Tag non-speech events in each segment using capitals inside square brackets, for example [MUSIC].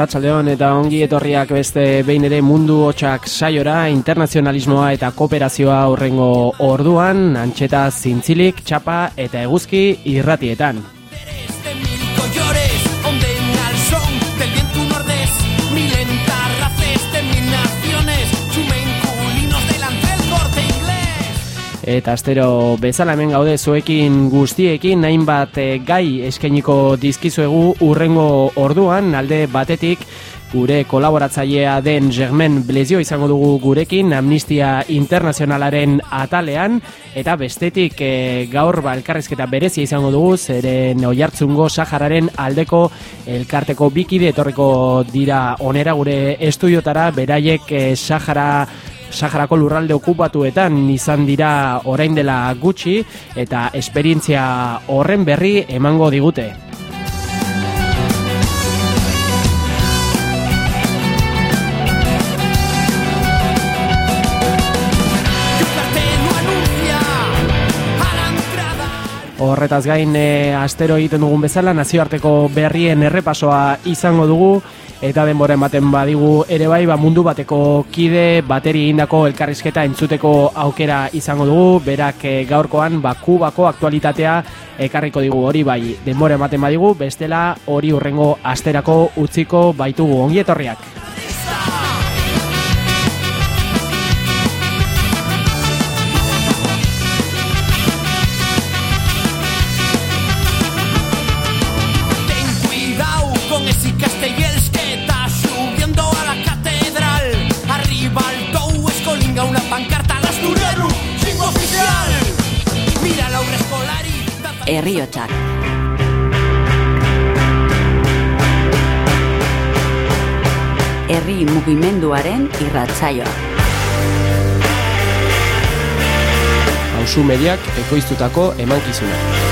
Arratsaldeon eta ongi etorriak beste behin ere mundu hotxak saiora internazionalismoa eta kooperazioa aurrengo orduan, antxeta zintzilik, txapa eta eguzki irratietan. Eta astero bezala hemen gaude zuekin guztiekin hainbat e, gai eskainiko dizkizuegu urrengo orduan alde batetik gure kolaboratzailea den Germain Blezio izango dugu gurekin Amnistia Internazionalaren atalean. Eta bestetik e, gaur ba elkarrezketa berezia izango dugu zeren oihartzungo Sahararen aldeko elkarteko bikide etorriko dira onera gure estudiotara. Beraiek e, Sahara Saharako lurralde okupatuetan izan dira orain dela gutxi eta esperientzia horren berri emango digute. Horretaz gain e, astero egiten dugun bezala nazioarteko berrien errepasoa izango dugu eta denbora ematen badigu ere bai ba, mundu bateko kide bateri indako elkarrizketa entzuteko aukera izango dugu. Berak e, gaurkoan ba, kubako aktualitatea ekarriko digu. Hori bai denbora ematen badigu bestela hori urrengo asterako utziko baitugu. Ongietorriak herriotsak. Herri mugimenduaren irratsaioa. Ausu mediak ekoiztutako emankizuna.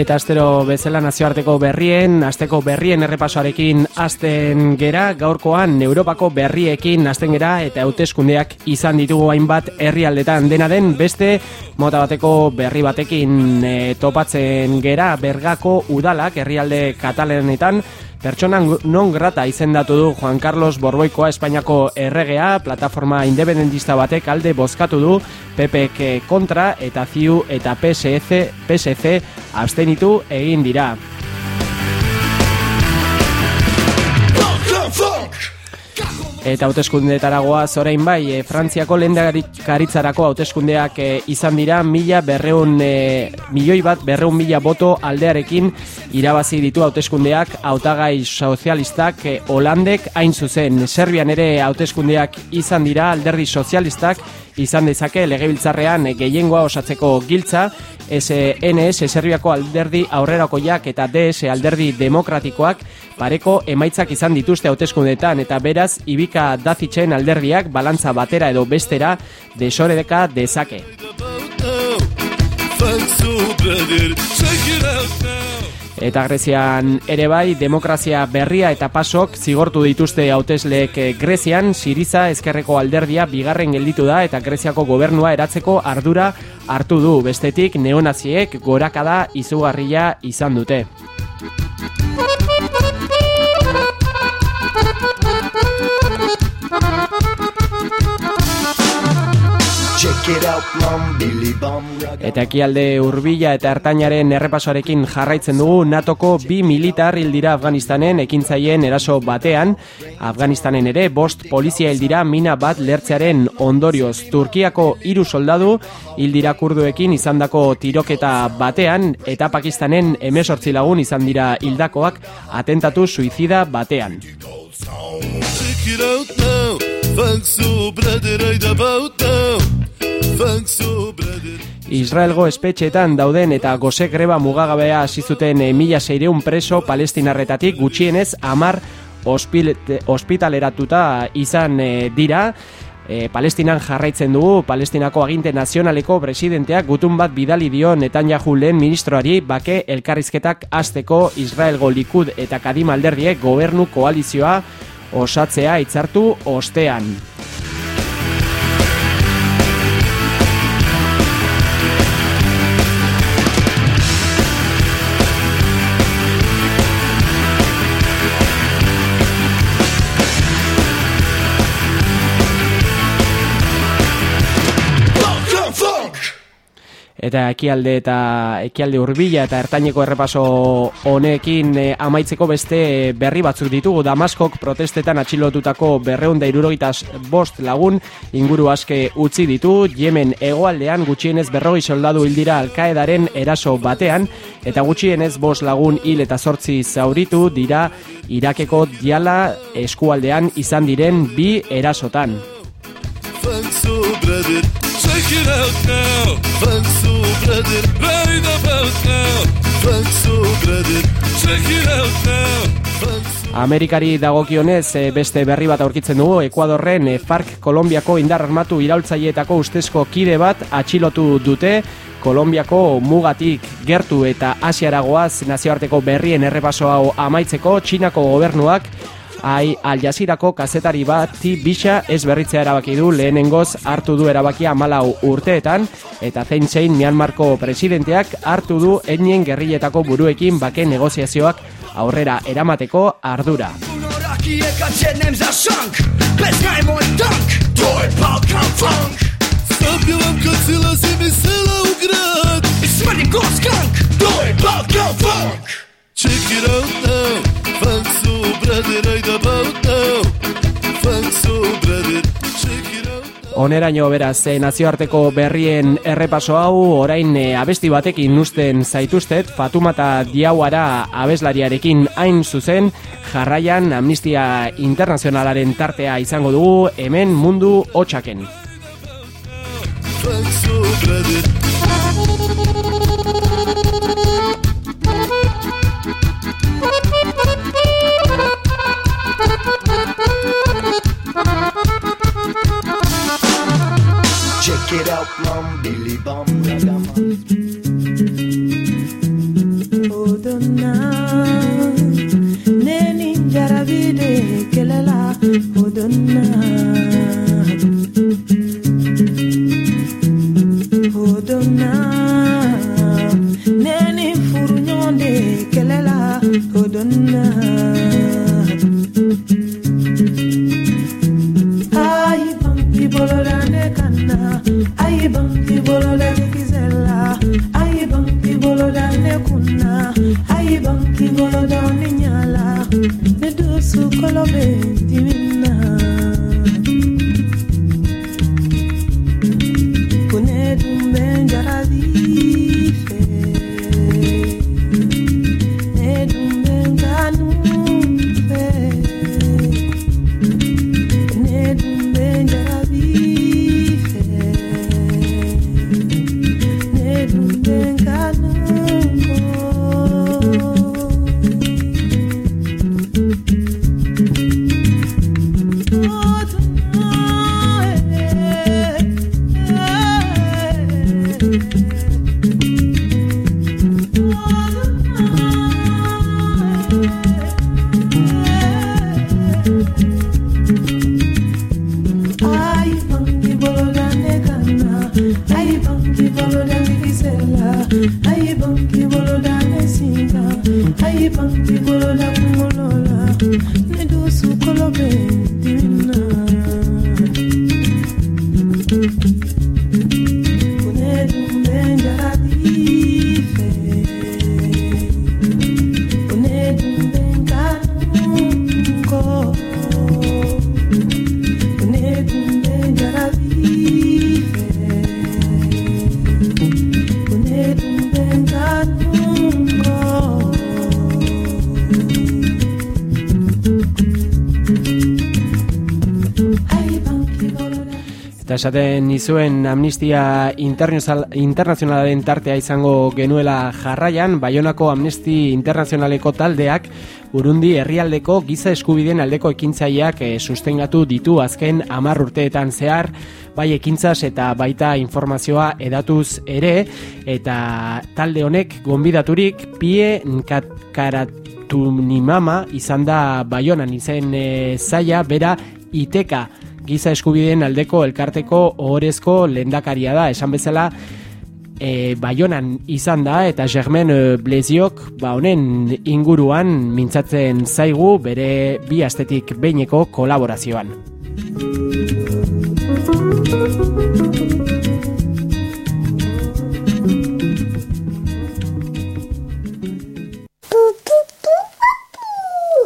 Eta astero bezala nazioarteko berrien, asteko berrien errepasoarekin azten gera, gaurkoan Europako berriekin azten gera eta hauteskundeak izan ditugu hainbat herrialdetan. Dena den beste mota bateko berri batekin e, topatzen gera bergako udalak herrialde katalenetan Pertsona non grata izendatu du Juan Carlos Borboikoa Espainiako erregea, plataforma independentista batek alde bozkatu du PPK kontra eta ZIU eta PSC, PSC abstenitu egin dira. Eta hauteskundetaragoa zorein bai, e, Frantziako lehendakaritzarako hauteskundeak e, izan dira mila berreun, e, milioi bat berreun mila boto aldearekin irabazi ditu hauteskundeak hautagai sozialistak e, Holandek hain zuzen Serbian ere hauteskundeak izan dira alderdi sozialistak izan dezake legebiltzarrean gehiengoa osatzeko giltza SNS Serbiako alderdi aurrerakoiak eta DS alderdi demokratikoak pareko emaitzak izan dituzte hauteskundetan eta beraz ibika dazitzen alderdiak balantza batera edo bestera desoredeka dezake. Eta Grezian ere bai, demokrazia berria eta pasok zigortu dituzte hautesleek Grezian, Siriza ezkerreko alderdia bigarren gelditu da eta Greziako gobernua eratzeko ardura hartu du. Bestetik neonaziek gorakada izugarria izan dute. Eta ekialde urbila eta hartainaren errepasoarekin jarraitzen dugu NATOko bi militar hildira Afganistanen ekintzaien eraso batean. Afganistanen ere bost polizia hildira mina bat lertzearen ondorioz. Turkiako hiru soldadu hildira kurduekin izandako tiroketa batean eta Pakistanen emesortzi lagun izan dira hildakoak atentatu suizida batean. Israelgo espetxeetan dauden eta goze greba mugagabea hasi zuten e, mila seireun preso palestinarretatik gutxienez amar ospitaleratuta izan e, dira. E, Palestinan jarraitzen dugu, Palestinako aginte nazionaleko presidenteak gutun bat bidali dio Netanyahu lehen ministroari bake elkarrizketak azteko Israelgo likud eta kadim alderdiek gobernu koalizioa osatzea itzartu ostean. Eta ekialde eta ekialde hurbila eta ertaineko errepaso honekin e, amaitzeko beste berri batzuk ditugu Damaskok protestetan atxilotutako berreun da bost lagun inguru aske utzi ditu Yemen egoaldean gutxienez berrogi soldadu hildira alkaedaren eraso batean eta gutxienez bost lagun hil eta sortzi zauritu dira Irakeko diala eskualdean izan diren bi erasotan. Check it out now. So brother. Right about now. So brother. Check it out now. Amerikari dagokionez eh, beste berri bat aurkitzen dugu Ekuadorren eh, FARC Kolombiako indar armatu iraultzaileetako ustezko kide bat atxilotu dute Kolombiako mugatik gertu eta asiaragoaz nazioarteko berrien errepaso hau amaitzeko Txinako gobernuak Ai, Al Jazeerako kazetari bat bisa ez berritzea erabaki du lehenengoz hartu du erabakia malau urteetan eta zein zein Myanmarko presidenteak hartu du enien gerriletako buruekin bake negoziazioak aurrera eramateko ardura. Check it out now, Oneraino beraz, eh, nazioarteko berrien errepaso hau, orain eh, abesti batekin nusten zaituztet, Fatumata Diauara abeslariarekin hain zuzen, jarraian Amnistia Internazionalaren tartea izango dugu, hemen mundu hotxaken. Shake it up, rum, billy bum, Oh neni jaravide kelela, oh donna. Oh donna, neni furunyonde kelela, oh donna. Ay, bang, bolola ne canna. Ayibon ki bolo da quisela. Ai bom, que bolo da nekuna. Ai bom, que bolo da minhala. Nedusu kolobe, dimina. Esaten nizuen amnistia internazionalaren tartea izango genuela jarraian, Baionako Amnesty Internazionaleko taldeak Burundi herrialdeko giza eskubideen aldeko ekintzaileak e, sustengatu ditu azken hamar urteetan zehar, bai ekintzaz eta baita informazioa edatuz ere, eta talde honek gonbidaturik pie nkaratu nimama izan da Baionan izen e, zaila, bera iteka giza eskubideen aldeko elkarteko ohorezko lehendakaria da, esan bezala e, Baionan izan da eta Germen e, Bleziok ba honen inguruan mintzatzen zaigu bere bi astetik beineko kolaborazioan.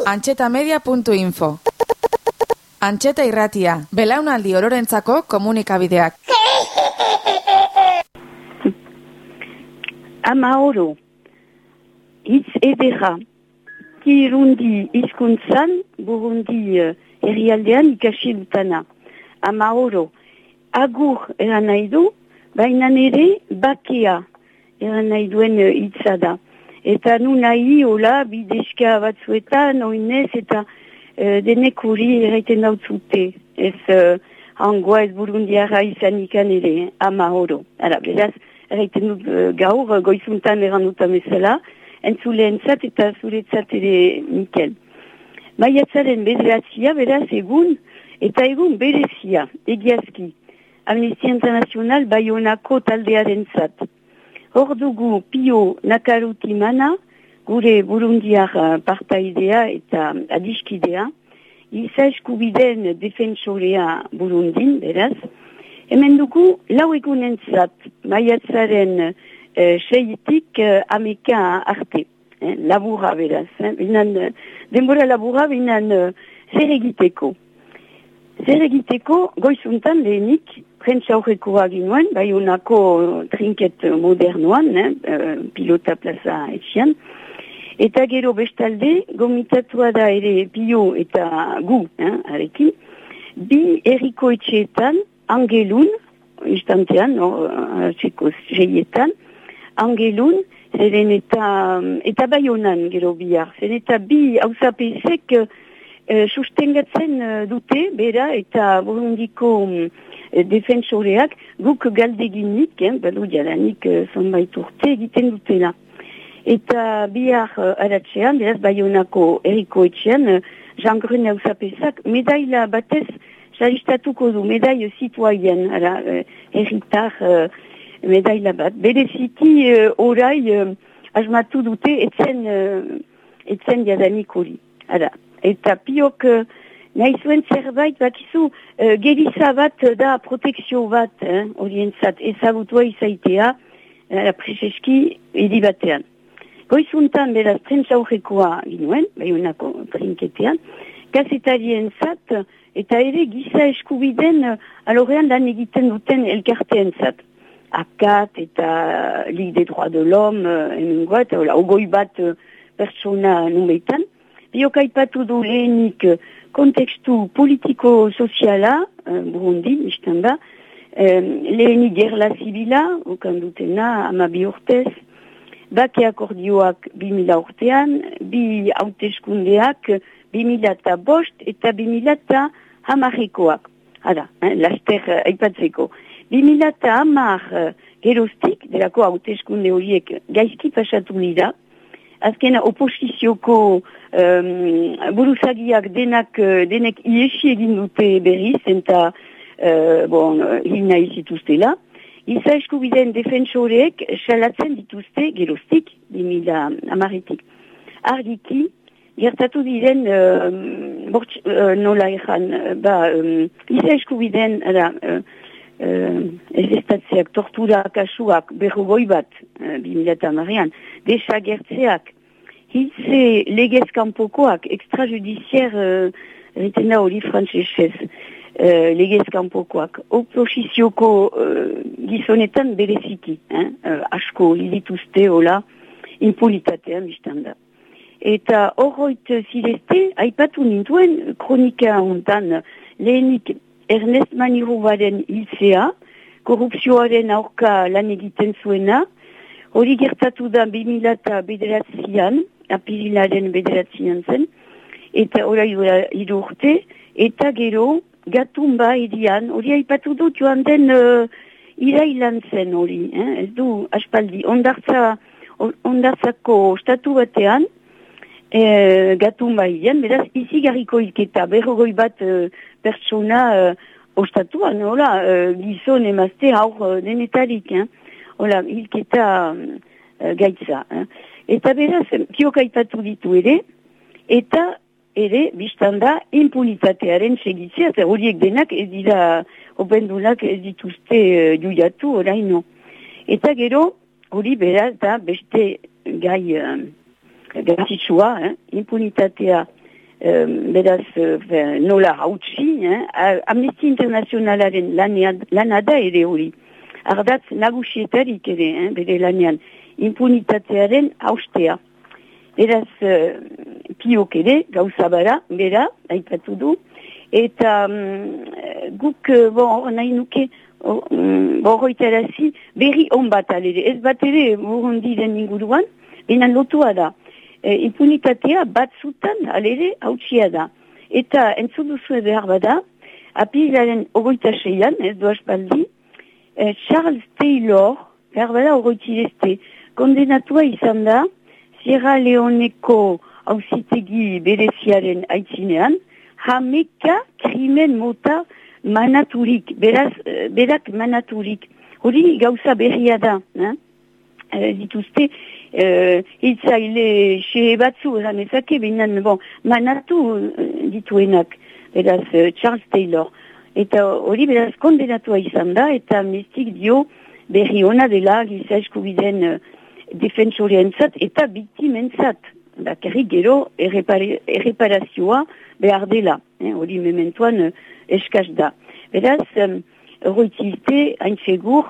Antxetamedia.info Antxeta irratia, belaunaldi ororentzako komunikabideak. Ama oro, hitz edera, ki irundi izkuntzan, burundi uh, herrialdean ikasi dutana. Ama oro, agur eran nahi du, baina nire bakea eran nahi duen uh, hitza da. Eta nu nahi, hola, bidezka batzuetan, oinez, eta uh, denek hori erraiten dautzute. Ez uh, hangoa ez burundiara izan ikan ere, ama oro. Ara, beraz, erraiten dut uh, gaur, goizuntan eran dut amezela, entzule entzat eta zuretzat ere Mikel. Maiatzaren bederatzia, beraz, egun, eta egun berezia, egiazki. Amnistia Internacional Bayonako taldearen zat. Hor dugu Pio Nakarutimana, gure burundiar uh, partaidea eta adiskidea, iza eskubideen defensorea burundin, beraz, hemen dugu lau egunen zat, maiatzaren uh, seitik uh, ameka arte, eh, labura beraz, eh, binan, denbora labura binan uh, zer egiteko. Zer egiteko, goizuntan lehenik, prentsa horrekoa bai honako trinket modernoan, eh, pilota plaza etxian, Eta gero bestalde, gomitatua da ere bio eta gu, eh, arekin, bi eriko etxeetan, angelun, instantean, no, txeko zeietan, angelun, zeren eta, eta baionan gero bihar, zeren eta bi hausapesek uh, sustengatzen uh, dute, bera, eta burundiko um, defensoreak guk galdeginik, eh, balu jalanik uh, zonbait urte egiten dutela. Eta bihar uh, aratzean, beraz baionako eriko etxean, uh, Jean Grune hausapezak, medaila batez, salistatuko du, medail zituaien, ara, uh, erritar uh, medaila bat. Bereziki uh, orai uh, asmatu dute etzen, uh, etzen jadanik hori. Ara, eta piok uh, nahi zuen zerbait bakizu, uh, geriza bat da protekzio bat, horientzat, eh, ezagutua izaitea, uh, prezeski, edibatean. Goizuntan beraz prentsa horrekoa ginuen, behionako trinketean, gazetarien zat, eta ere giza eskubiden alorean lan egiten duten elkarteen zat. Akat eta Ligue des droits de l'homme, emengoa, eta ogoi bat pertsona numeitan. Biok aipatu du lehenik kontekstu politiko-soziala, Burundi, mistan da, lehenik gerla zibila, okan dutena, ama bi urtez, bake akordioak bi mila urtean, bi hauteskundeak bi mila eta bost eta bi mila eta hamarrekoak. Hada, eh, laster uh, aipatzeko. Bi mila eta hamar uh, geroztik, delako hauteskunde horiek gaizki pasatu dira, azkena oposizioko um, buruzagiak denak, denek iesi egin dute berriz, eta uh, bon, hina izituztela, Iza eskubideen defensoreek salatzen dituzte gerostik, 2000 amaretik. Argiki, gertatu diren, uh, bortz, uh, nola ezan, ba, um, iza eskubideen, ara, uh, uh, ez estatzeak tortura kasuak berrogoi bat, uh, 2008an, desagertzeak, hitze legez kanpokoak, extrajudizier, uh, eriten da hori frantzesez, uh, legez kanpokoak, oposizioko uh, gizonetan bereziki, eh? uh, asko, lidituzte, hola, impolitatean biztan da. Eta horroit zirezte, haipatu nintuen, kronika hontan, lehenik Ernest Maniru baren hiltzea, korrupzioaren aurka lan egiten zuena, hori gertatu da 2000 bederatzean, apirilaren bederatzean zen, eta orai iru urte, eta gero, gatumba irian, hori haipatu dut joan den uh, irailan zen hori, eh? ez du, aspaldi, ondartza, ondartzako statu batean, e, gatun baidean, beraz, izi garriko ilketa, berrogoi bat e, pertsona e, ostatuan, hola, e, gizon emazte aur e, denetarik, eh? hola, ilketa e, gaitza. Eh? Eta beraz, kiok aipatu ditu ere, eta ere, biztan da, impunitatearen segitzea, eta horiek denak ez dira, opendunak ez dituzte e, juiatu, oraino. Eta gero, hori beraz da beste gai uh, garrantzitsua, eh? impunitatea um, beraz uh, nola hautsi, eh? amnesti internazionalaren lana da ere hori. Ardatz nagusietarik ere, eh? bere lanean, impunitatearen haustea. Beraz, uh, piok ere, gauza bara, bera, haipatu du, eta um, guk, bon, nahi nuke, borroitarazi berri on bat alere. Ez bat ere burundi den inguruan, benen lotua da. E, impunitatea bat zutan alere hautsia da. Eta entzun duzu behar bada, apilaren ogoita seian, ez du aspaldi, e, Charles Taylor, behar bada ogoitirezte, kondenatua izan da, Sierra Leoneko hausitegi bereziaren aitzinean, hameka krimen mota manaturik, beraz, eh, berak manaturik. Hori gauza berria da, eh? E, dituzte, uh, hitzaile xe batzu, eran ezake, binan, bon, manatu dituenak, beraz, Charles Taylor. Eta hori beraz kondenatua izan da, eta mistik dio berri ona dela giza eskubiden uh, defensorientzat eta biktimentzat. Bakarrik gero erreparazioa behar dela. Hori mementuan uh, eskaz da. Beraz, um, horretizte, hain segur,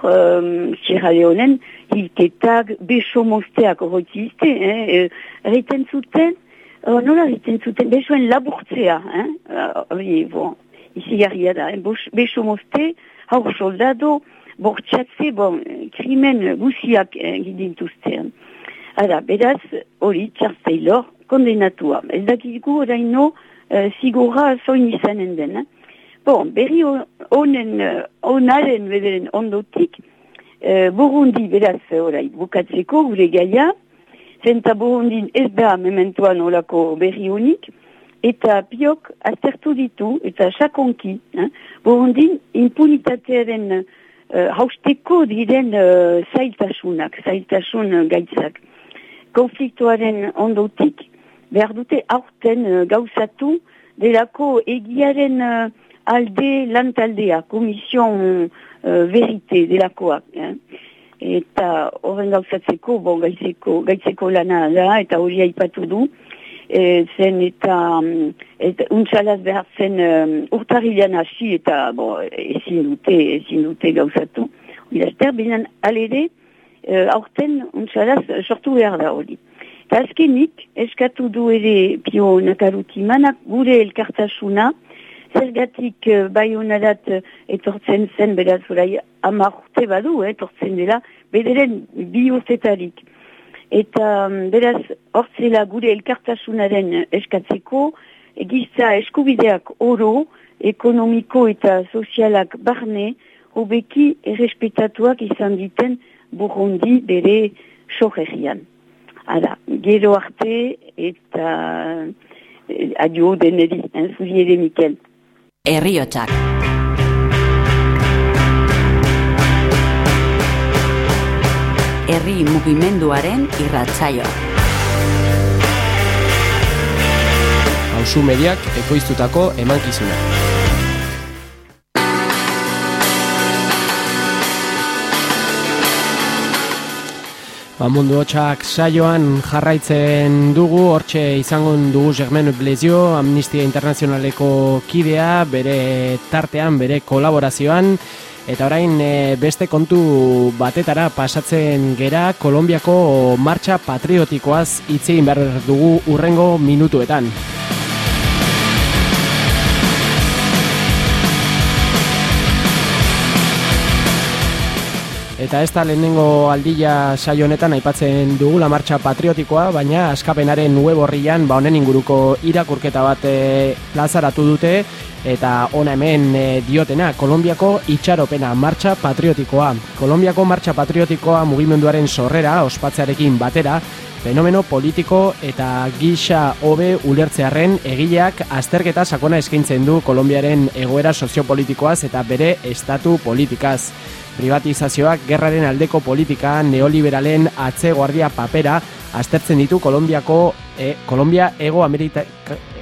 Sierra Leonen, hilketak, beso mosteak horretizte, eh, erreten zuten, uh, nola erreten zuten, besoen laburtzea, eh, uh, bon, izi garria da, eh, beso moste, haur soldado, bortxatze, bon, krimen guziak eh, gidintuztean. Hala, beraz, hori, Charles Taylor, kondenatua. Ez dakiko oraino, uh, zigora zoin izanen den, eh? Bon, berri honen, honaren bederen ondotik, uh, Burundi beraz orai bukatzeko gure gaia, zenta Burundin ez da mementuan olako berri honik, eta piok aztertu ditu, eta sakonki, eh, Burundin impunitatearen uh, hausteko diren uh, zailtasunak, zailtasun gaitzak. Konfliktuaren ondotik, behar dute aurten uh, gauzatu, delako egiaren alde lantaldea, komision uh, verite delakoak. Eh? Eta horren gauzatzeko, bon, gaitzeko, gaitzeko lana da, eta hori haipatu du, e, zen eta, eta untsalaz behar zen um, urtarilean hasi eta bo, ezin dute, ezin dute gauzatu. Irazter, binan alede, uh, aurten untsalaz sortu behar da hori. Eta azkenik, eskatu du ere pio nakaruti manak gure elkartasuna, zergatik uh, bai honarat uh, etortzen zen, beraz, orai, amarrute badu, eh, etortzen dela, bederen bi. Eta, um, beraz, hortzela gure elkartasunaren eskatzeko, egiza eskubideak oro, ekonomiko eta sozialak barne, hobeki errespetatuak izan diten burrundi bere soherrian. Hala, gero arte eta eh, adio deneri, eh, zuri ere Mikel. Herriotsak. herri mugimenduaren irratzaio. Hauzu mediak ekoiztutako emankizuna. Ba, mundu hotxak saioan jarraitzen dugu, hortxe izango dugu Germain Blesio, Amnistia Internazionaleko kidea, bere tartean, bere kolaborazioan, eta orain e, beste kontu batetara pasatzen gera, Kolombiako martxa patriotikoaz itzein behar dugu urrengo minutuetan. Eta ez da lehenengo aldila saio honetan aipatzen dugula martxa patriotikoa, baina askapenaren web horrian ba honen inguruko irakurketa bat e, plazaratu dute eta ona hemen e, diotena Kolombiako itxaropena martxa patriotikoa. Kolombiako martxa patriotikoa mugimenduaren sorrera ospatzearekin batera fenomeno politiko eta gisa hobe ulertzearren egileak azterketa sakona eskaintzen du Kolombiaren egoera soziopolitikoaz eta bere estatu politikaz privatizazioak gerraren aldeko politika neoliberalen atze guardia papera aztertzen ditu Kolombiako e, Kolombia ego Amerita,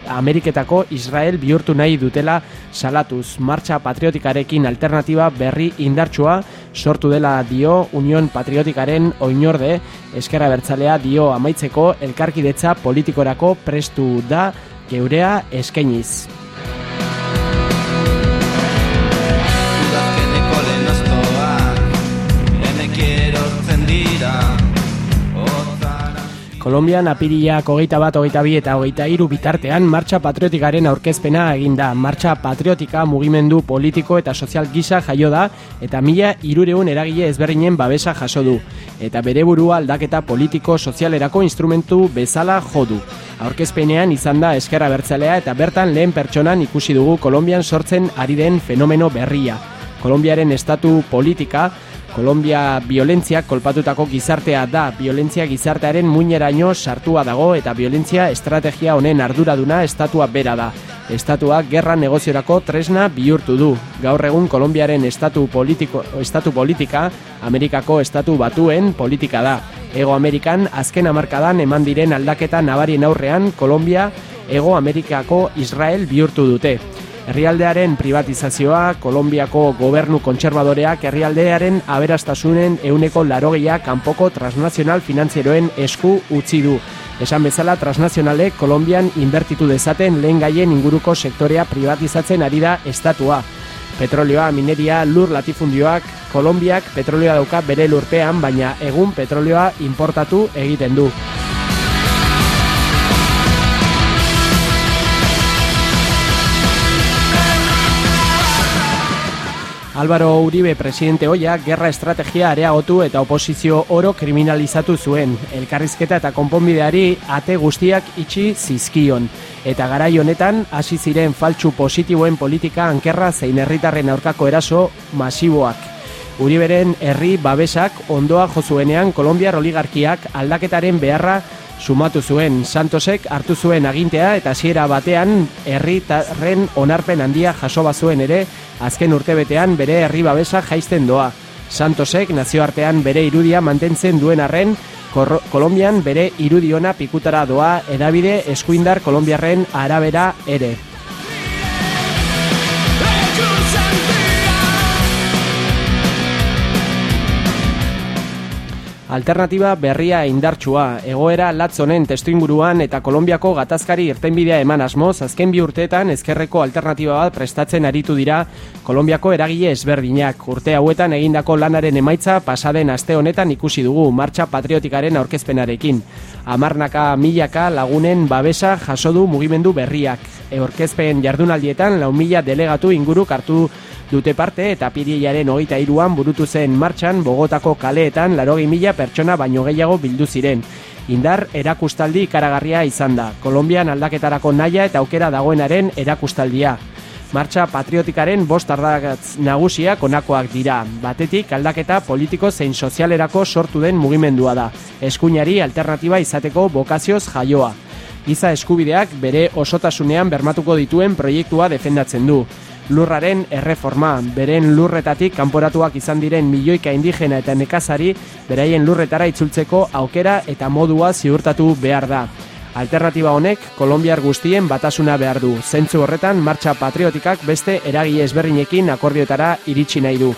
Ameriketako Israel bihurtu nahi dutela salatuz martxa patriotikarekin alternatiba berri indartsua sortu dela dio Union Patriotikaren oinorde eskera bertzalea dio amaitzeko elkarkidetza politikorako prestu da geurea eskainiz. Kolombian apiriak hogeita bat, hogeita bi eta hogeita iru bitartean martxa patriotikaren aurkezpena eginda. Martxa patriotika mugimendu politiko eta sozial gisa jaio da eta mila irureun eragile ezberdinen babesa jaso du. Eta bere burua aldaketa politiko sozialerako instrumentu bezala jodu. Aurkezpenean izan da eskerra bertzalea eta bertan lehen pertsonan ikusi dugu Kolombian sortzen ari den fenomeno berria. Kolombiaren estatu politika Kolombia violentzia kolpatutako gizartea da, violentzia gizartearen muineraino sartua dago eta violentzia estrategia honen arduraduna estatua bera da. Estatua gerra negoziorako tresna bihurtu du. Gaur egun Kolombiaren estatu, politiko, estatu politika, Amerikako estatu batuen politika da. Ego Amerikan azken amarkadan eman diren aldaketa nabarien aurrean Kolombia Ego Amerikako Israel bihurtu dute. Herrialdearen privatizazioa, Kolombiako gobernu kontserbadoreak herrialdearen aberastasunen euneko larogeia kanpoko transnazional finanzieroen esku utzi du. Esan bezala, transnazionalek Kolombian inbertitu dezaten lehen gaien inguruko sektorea privatizatzen ari da estatua. Petrolioa, mineria, lur latifundioak, Kolombiak petrolioa dauka bere lurpean, baina egun petrolioa importatu egiten du. Álvaro Uribe presidente hoia gerra estrategia areagotu eta oposizio oro kriminalizatu zuen. Elkarrizketa eta konponbideari ate guztiak itxi zizkion. Eta garai honetan hasi ziren faltsu positiboen politika ankerra zein herritarren aurkako eraso masiboak. Uriberen herri babesak ondoa jozuenean Kolombia oligarkiak aldaketaren beharra sumatu zuen Santosek hartu zuen agintea eta hasiera batean herritarren onarpen handia jaso bazuen ere azken urtebetean bere herri babesa jaisten doa. Santosek nazioartean bere irudia mantentzen duen arren Kolombian bere irudiona pikutara doa edabide eskuindar Kolombiarren arabera ere. Alternatiba berria indartsua, egoera latzonen testuinguruan eta Kolombiako gatazkari irtenbidea eman asmoz, azken bi urteetan ezkerreko alternatiba bat prestatzen aritu dira Kolombiako eragile ezberdinak. Urte hauetan egindako lanaren emaitza pasaden aste honetan ikusi dugu martxa patriotikaren aurkezpenarekin. Amarnaka milaka lagunen babesa jaso du mugimendu berriak. Eorkezpen jardunaldietan lau mila delegatu inguruk hartu dute parte eta pirilaren hogeita iruan burutu zen martxan Bogotako kaleetan larogi mila pertsona baino gehiago bildu ziren. Indar erakustaldi ikaragarria izan da. Kolombian aldaketarako naia eta aukera dagoenaren erakustaldia. Martxa patriotikaren bost ardagatz nagusiak onakoak dira. Batetik aldaketa politiko zein sozialerako sortu den mugimendua da. Eskuinari alternatiba izateko bokazioz jaioa. Giza eskubideak bere osotasunean bermatuko dituen proiektua defendatzen du lurraren erreforma, beren lurretatik kanporatuak izan diren milioika indigena eta nekazari beraien lurretara itzultzeko aukera eta modua ziurtatu behar da. Alternatiba honek Kolombiar guztien batasuna behar du. Zentzu horretan martxa patriotikak beste eragile ezberdinekin akordioetara iritsi nahi du.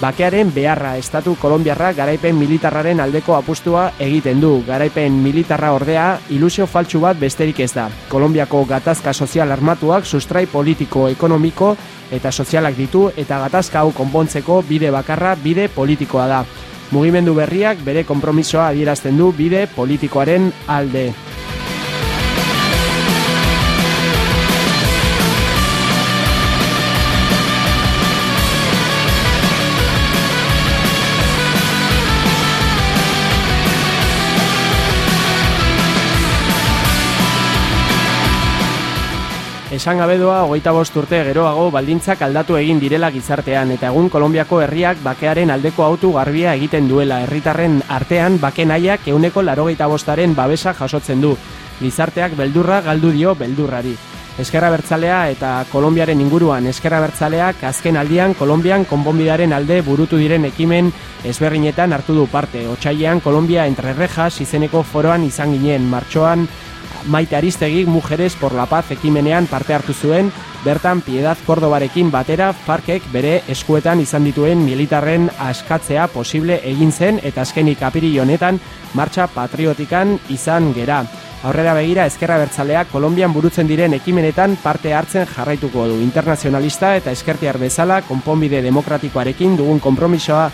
Bakearen beharra estatu kolombiarra garaipen militarraren aldeko apustua egiten du. Garaipen militarra ordea ilusio faltsu bat besterik ez da. Kolombiako gatazka sozial armatuak sustrai politiko, ekonomiko eta sozialak ditu eta gatazka hau konpontzeko bide bakarra bide politikoa da. Mugimendu berriak bere konpromisoa adierazten du bide politikoaren alde. Esan gabedoa, hogeita bost urte geroago, baldintzak aldatu egin direla gizartean, eta egun Kolombiako herriak bakearen aldeko autu garbia egiten duela. Herritarren artean, bake nahiak euneko larogeita bostaren babesa jasotzen du. Gizarteak beldurra galdu dio beldurrari. Eskerra bertzalea eta Kolombiaren inguruan eskerra bertzaleak azken aldian Kolombian konbonbidaren alde burutu diren ekimen ezberrinetan hartu du parte. Otsailean Kolombia entre rejas izeneko foroan izan ginen martxoan Maite Aristegik Mujeres por la Paz ekimenean parte hartu zuen, bertan Piedad Kordobarekin batera Farkek bere eskuetan izan dituen militarren askatzea posible egin zen eta azkenik apiri honetan martxa patriotikan izan gera. Aurrera begira ezkerra bertzalea Kolombian burutzen diren ekimenetan parte hartzen jarraituko du. Internazionalista eta eskertiar bezala konponbide demokratikoarekin dugun konpromisoa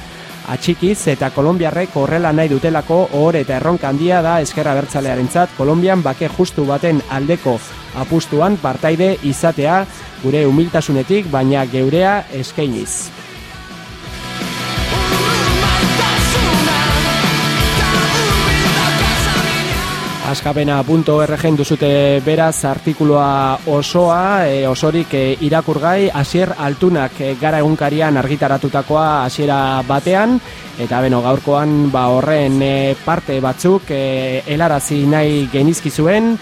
atxikiz eta Kolombiarrek horrela nahi dutelako ohor eta erronka handia da eskerra bertzalearentzat Kolombian bake justu baten aldeko apustuan partaide izatea gure humiltasunetik baina geurea eskainiz. askapena.org duzute beraz artikuloa osoa, e, osorik e, irakurgai, asier altunak e, gara egunkarian argitaratutakoa hasiera batean, eta beno gaurkoan ba horren e, parte batzuk e, helarazi nahi genizkizuen,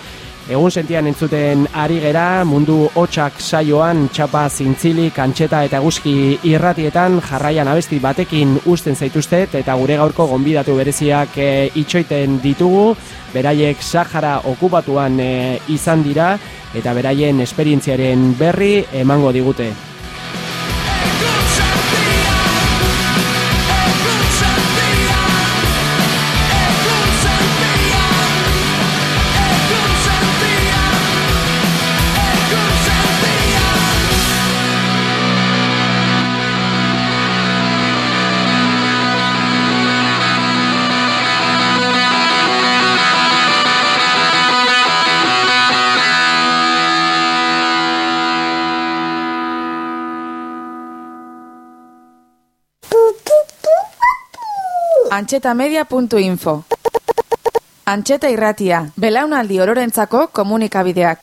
Egun sentian entzuten ari gera, mundu hotxak saioan, txapa zintzili, kantxeta eta guzki irratietan jarraian abesti batekin usten zaituztet eta gure gaurko gonbidatu bereziak e, itxoiten ditugu, beraiek Sahara okupatuan e, izan dira eta beraien esperientziaren berri emango digute. antxetamedia.info Antxeta irratia, belaunaldi ororentzako komunikabideak.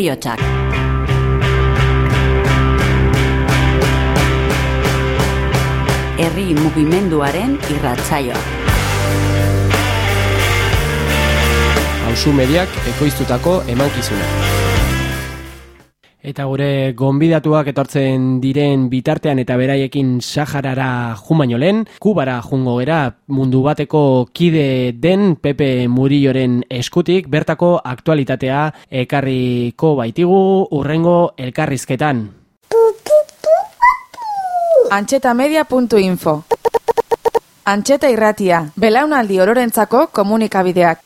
Herriotsak. Herri mugimenduaren irratsaioa. Hauzu mediak ekoiztutako emankizuna. Eta gure gonbidatuak etortzen diren bitartean eta beraiekin Saharara jumaino lehen, Kubara jungo gera mundu bateko kide den Pepe Murilloren eskutik, bertako aktualitatea ekarriko baitigu urrengo elkarrizketan. Antxetamedia.info Antxeta irratia, belaunaldi ororentzako komunikabideak.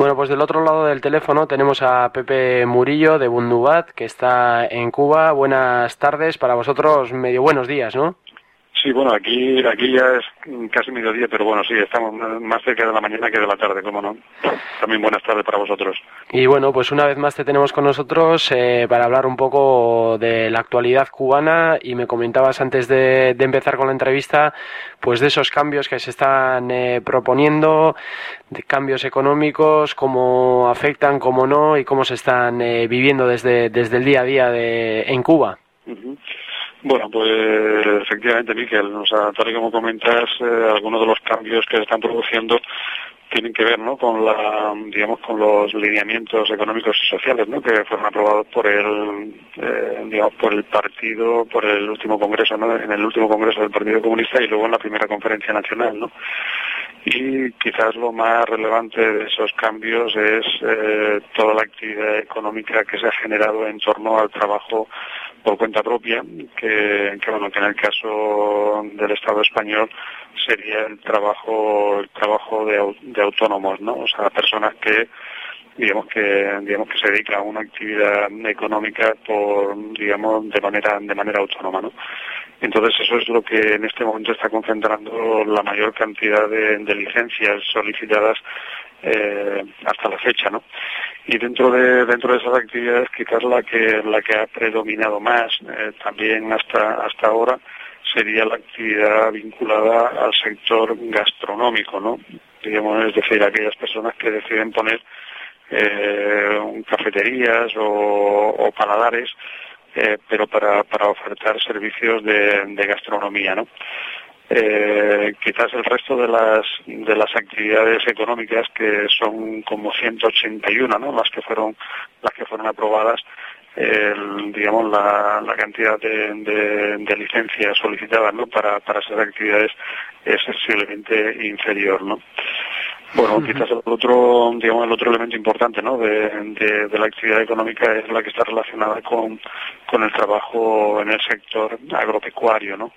Bueno, pues del otro lado del teléfono tenemos a Pepe Murillo de Bundubat, que está en Cuba. Buenas tardes para vosotros, medio buenos días, ¿no? Sí, bueno, aquí, aquí ya es casi mediodía, pero bueno, sí, estamos más cerca de la mañana que de la tarde, cómo no. También buenas tardes para vosotros. Y bueno, pues una vez más te tenemos con nosotros eh, para hablar un poco de la actualidad cubana y me comentabas antes de, de empezar con la entrevista, pues de esos cambios que se están eh, proponiendo, de cambios económicos, cómo afectan, cómo no y cómo se están eh, viviendo desde, desde el día a día de, en Cuba. Ujú. Bueno, pues efectivamente, Miquel, o sea, tal y como comentas, eh, algunos de los cambios que se están produciendo tienen que ver, ¿no? Con la, digamos, con los lineamientos económicos y sociales, ¿no? Que fueron aprobados por el, eh, digamos, por el partido, por el último congreso, ¿no? En el último congreso del Partido Comunista y luego en la primera conferencia nacional, ¿no? Y quizás lo más relevante de esos cambios es eh, toda la actividad económica que se ha generado en torno al trabajo por cuenta propia, que, bueno, que en el caso del Estado español sería el trabajo, el trabajo de, de autónomos, ¿no? O sea, personas que digamos que digamos que se dedican a una actividad económica por digamos de manera de manera autónoma, ¿no? Entonces eso es lo que en este momento está concentrando la mayor cantidad de, de licencias solicitadas eh, hasta la fecha, ¿no? Y dentro de dentro de esas actividades quizás la que la que ha predominado más eh, también hasta hasta ahora sería la actividad vinculada al sector gastronómico, ¿no? Digamos, es decir, aquellas personas que deciden poner eh, cafeterías o, o paladares, eh, pero para, para ofertar servicios de, gastronomía, ¿no? Eh, quizás el resto de las de las actividades económicas que son como 181 no las que fueron las que fueron aprobadas digamos la, la cantidad de, de, de licencias solicitadas no para para esas actividades es sensiblemente inferior no bueno, quizás el otro, digamos, el otro elemento importante, ¿no? De, de, de la actividad económica es la que está relacionada con, con el trabajo en el sector agropecuario, ¿no?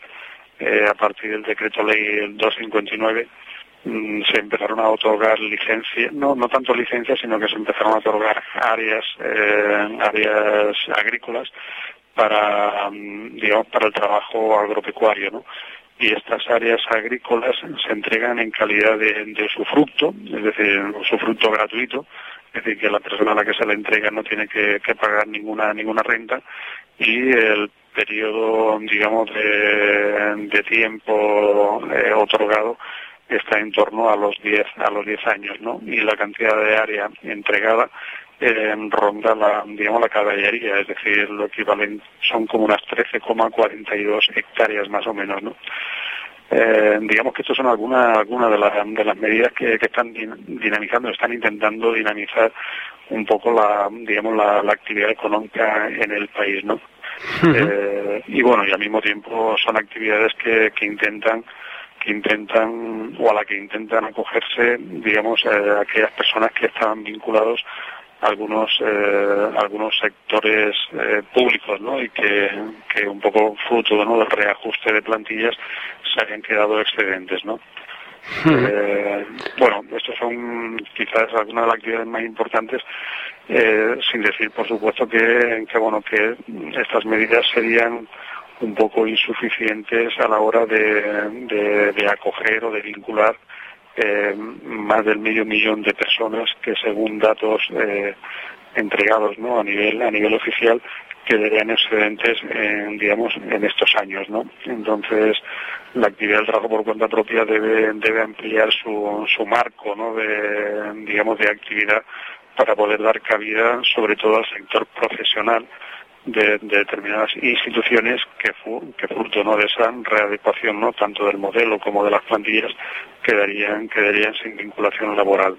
Eh, a partir del decreto ley 259 mm, se empezaron a otorgar licencias, no, no tanto licencias, sino que se empezaron a otorgar áreas, eh, áreas agrícolas para, mm, digamos, para el trabajo agropecuario, ¿no? Y estas áreas agrícolas se entregan en calidad de, de usufructo, es decir, usufructo gratuito, es decir, que la persona a la que se le entrega no tiene que, pagar ninguna ninguna renta y el periodo, digamos, de, de tiempo eh, otorgado está en torno a los 10 a los 10 años, ¿no? Y la cantidad de área entregada eh, ronda la, digamos, la caballería, es decir, lo equivalente son como unas 13,42 hectáreas más o menos, ¿no? Eh, digamos que estas son algunas algunas de las de las medidas que, que están din- dinamizando, están intentando dinamizar un poco la digamos la, la actividad económica en el país, ¿no? Eh, y bueno, y al mismo tiempo son actividades que, que intentan que intentan o a la que intentan acogerse, digamos, eh, aquellas personas que están vinculados algunos eh, algunos sectores eh, públicos, ¿no? Y que, que un poco fruto ¿no? del reajuste de plantillas se hayan quedado excedentes, ¿no? Eh, bueno, estos son quizás algunas de las actividades más importantes, eh, sin decir, por supuesto, que, que bueno que estas medidas serían un poco insuficientes a la hora de, de, de acoger o de vincular eh, más del medio millón de personas que, según datos eh, entregados, ¿no? A nivel a nivel oficial quedarían excedentes en, digamos en estos años no entonces la actividad del trabajo por cuenta propia debe debe ampliar su, su marco no de digamos de actividad para poder dar cabida sobre todo al sector profesional de, determinadas instituciones que, fruto ¿no? de esa readecuación no tanto del modelo como de las plantillas quedarían quedarían sin vinculación laboral.